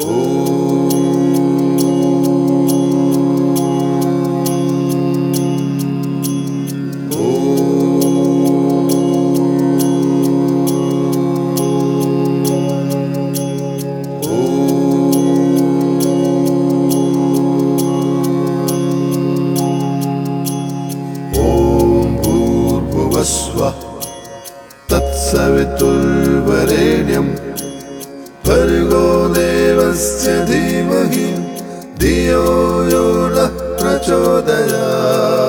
오. भूर्भुवस्वः तत्सवितुर्वरेण्यं भर्गो देवस्य धीमहि धियो यो नः प्रचोदयात्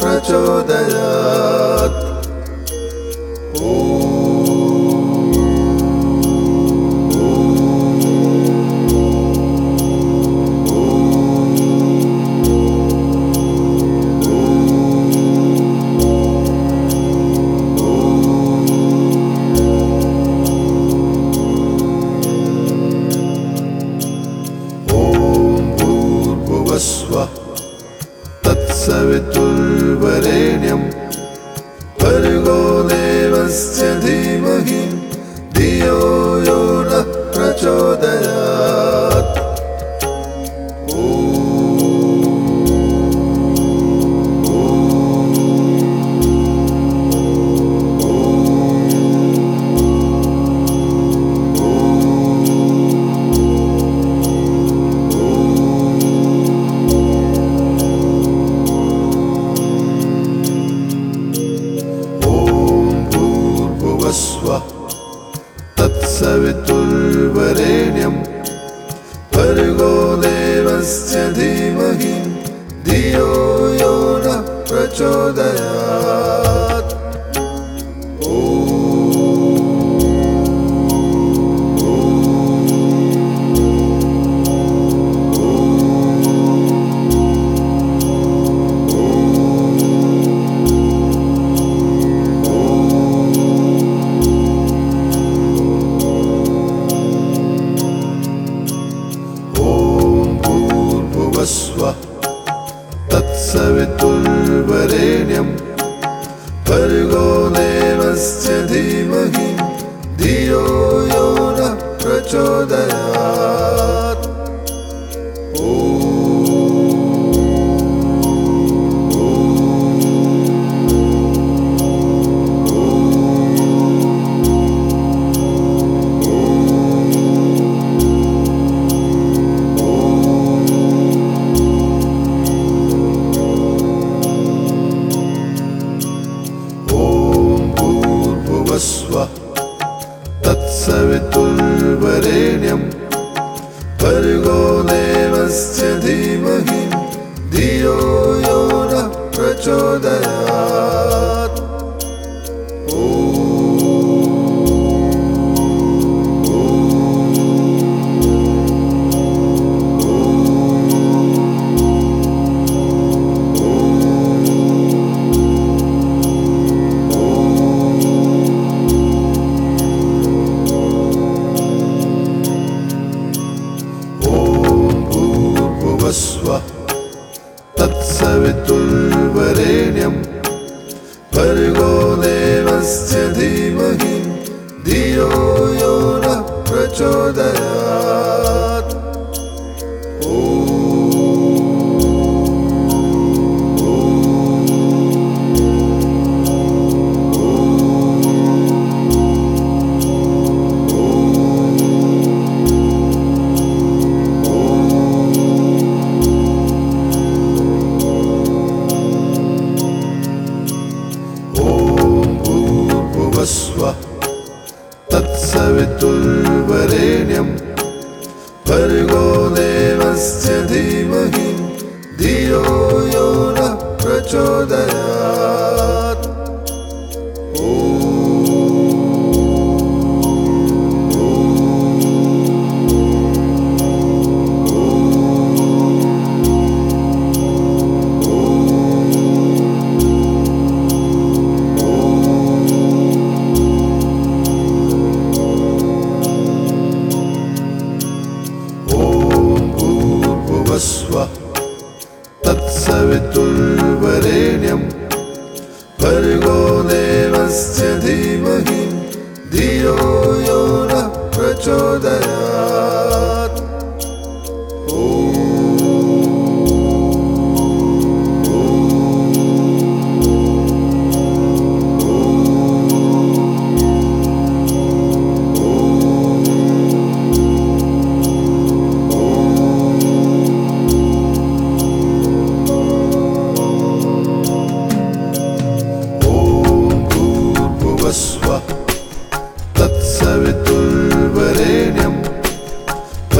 प्रचोदयात् तत्सवितुर्वरेण्यं भर्गो देवस्य धीमहि धियो यो नः प्रचोदयात् तत्सवितुर्वरेण्यं भर्गो देवस्य धीमहि धियो यो नः प्रचोदयात् देवस्य धीमहि धियो यो नः प्रचोदयात् धियो यो नः प्रचोदयात् तुण्यम् भर्गो देवस्य धीमहि धियो यो नः प्रचोदयात्। स्य देव हि धियो न प्रचोदय।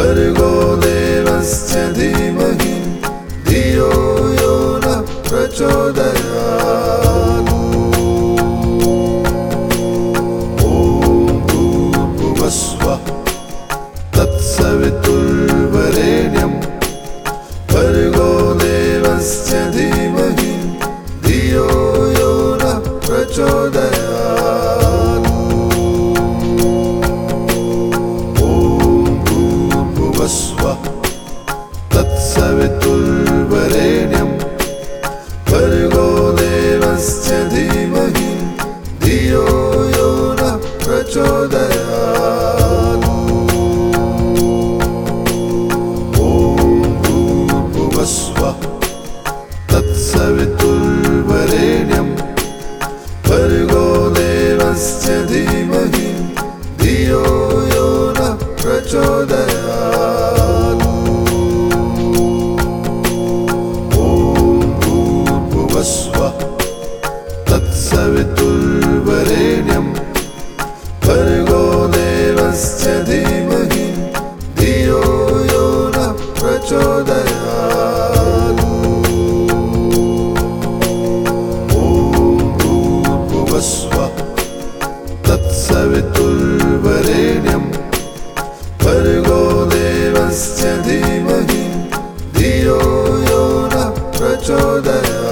सुर्गोदेवस्य धीमहि धियो यो न प्रचोदय evet so that